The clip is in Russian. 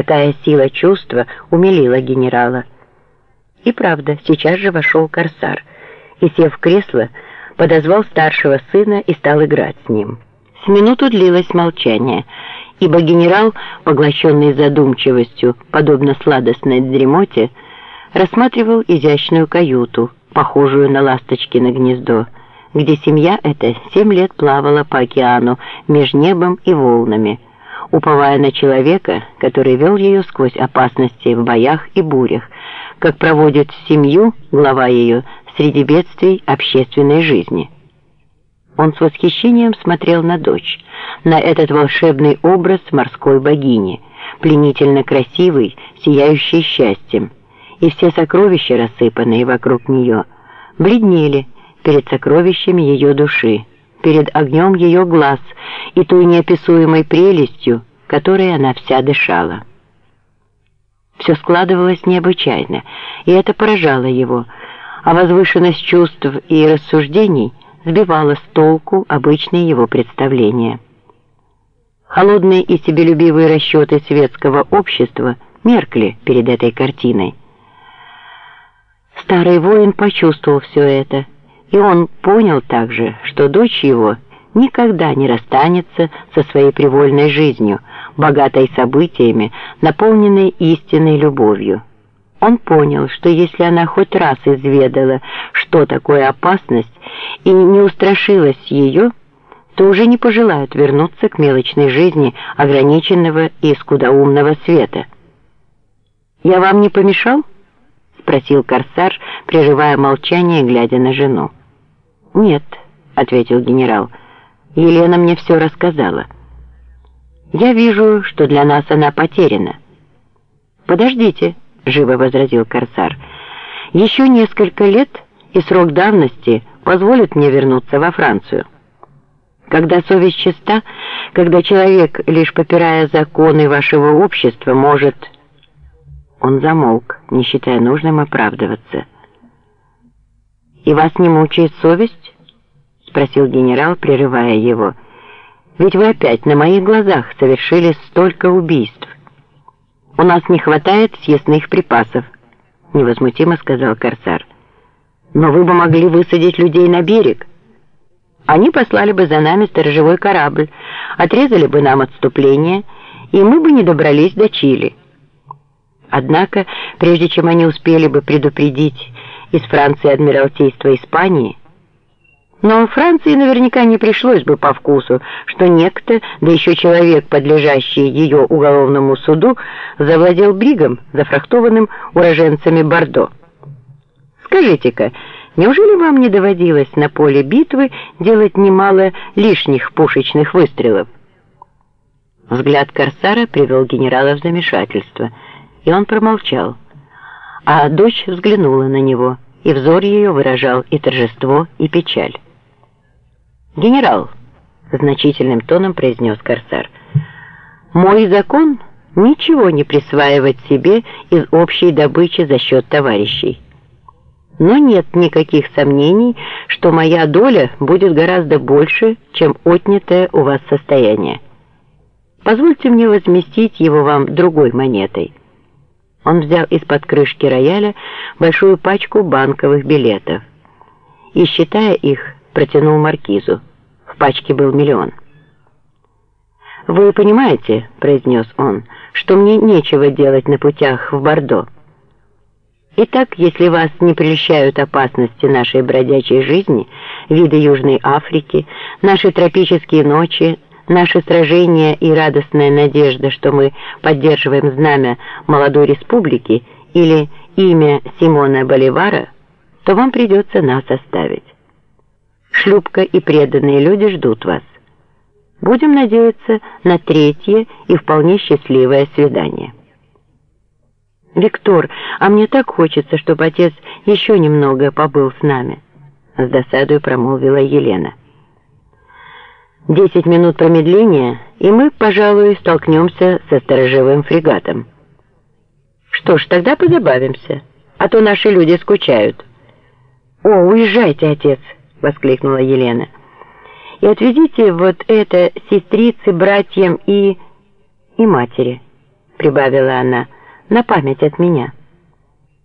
Такая сила чувства умилила генерала. И правда, сейчас же вошел корсар и, сев в кресло, подозвал старшего сына и стал играть с ним. С минуту длилось молчание, ибо генерал, поглощенный задумчивостью, подобно сладостной дремоте, рассматривал изящную каюту, похожую на ласточкино гнездо, где семья эта семь лет плавала по океану между небом и волнами, уповая на человека, который вел ее сквозь опасности в боях и бурях, как проводит семью, глава ее, среди бедствий общественной жизни. Он с восхищением смотрел на дочь, на этот волшебный образ морской богини, пленительно красивый, сияющий счастьем, и все сокровища, рассыпанные вокруг нее, бледнели перед сокровищами ее души, перед огнем ее глаз и той неописуемой прелестью, которой она вся дышала. Все складывалось необычайно, и это поражало его, а возвышенность чувств и рассуждений сбивала с толку обычные его представления. Холодные и себелюбивые расчеты светского общества меркли перед этой картиной. Старый воин почувствовал все это, и он понял также, что дочь его никогда не расстанется со своей привольной жизнью, богатой событиями, наполненной истинной любовью. Он понял, что если она хоть раз изведала, что такое опасность, и не устрашилась ее, то уже не пожелают вернуться к мелочной жизни ограниченного и скудоумного света. «Я вам не помешал?» — спросил корсар, прерывая молчание, глядя на жену. «Нет», — ответил генерал, — «Елена мне все рассказала». «Я вижу, что для нас она потеряна». «Подождите», — живо возразил корсар, — «еще несколько лет и срок давности позволит мне вернуться во Францию». Когда совесть чиста, когда человек, лишь попирая законы вашего общества, может он замолк, не считая нужным оправдываться. «И вас не мучает совесть?» — спросил генерал, прерывая его. «Ведь вы опять на моих глазах совершили столько убийств. У нас не хватает съестных припасов», — невозмутимо сказал корсар. «Но вы бы могли высадить людей на берег. Они послали бы за нами сторожевой корабль, отрезали бы нам отступление, и мы бы не добрались до Чили». Однако, прежде чем они успели бы предупредить из Франции Адмиралтейства Испании, но Франции наверняка не пришлось бы по вкусу, что некто, да еще человек, подлежащий ее уголовному суду, завладел бригом, зафрахтованным уроженцами Бордо. Скажите-ка, неужели вам не доводилось на поле битвы делать немало лишних пушечных выстрелов? Взгляд Корсара привел генерала в замешательство – и он промолчал. А дочь взглянула на него, и взор ее выражал и торжество, и печаль. «Генерал», — значительным тоном произнес Корсар, — «мой закон — ничего не присваивать себе из общей добычи за счет товарищей. Но нет никаких сомнений, что моя доля будет гораздо больше, чем отнятое у вас состояние. Позвольте мне возместить его вам другой монетой». Он взял из-под крышки рояля большую пачку банковых билетов и, считая их, протянул маркизу. В пачке был миллион. «Вы понимаете, — произнес он, — что мне нечего делать на путях в Бордо. Итак, если вас не прельщают опасности нашей бродячей жизни, виды Южной Африки, наши тропические ночи, Наше сражение и радостная надежда, что мы поддерживаем знамя молодой республики или имя Симона Боливара, то вам придется нас оставить. Шлюпка и преданные люди ждут вас. Будем надеяться на третье и вполне счастливое свидание. «Виктор, а мне так хочется, чтобы отец еще немного побыл с нами», — с досадой промолвила Елена. Десять минут промедления, и мы, пожалуй, столкнемся со сторожевым фрегатом. Что ж, тогда позабавимся, а то наши люди скучают. «О, уезжайте, отец!» — воскликнула Елена. «И отвезите вот это сестрице, братьям и... и матери». прибавила она, — «на память от меня».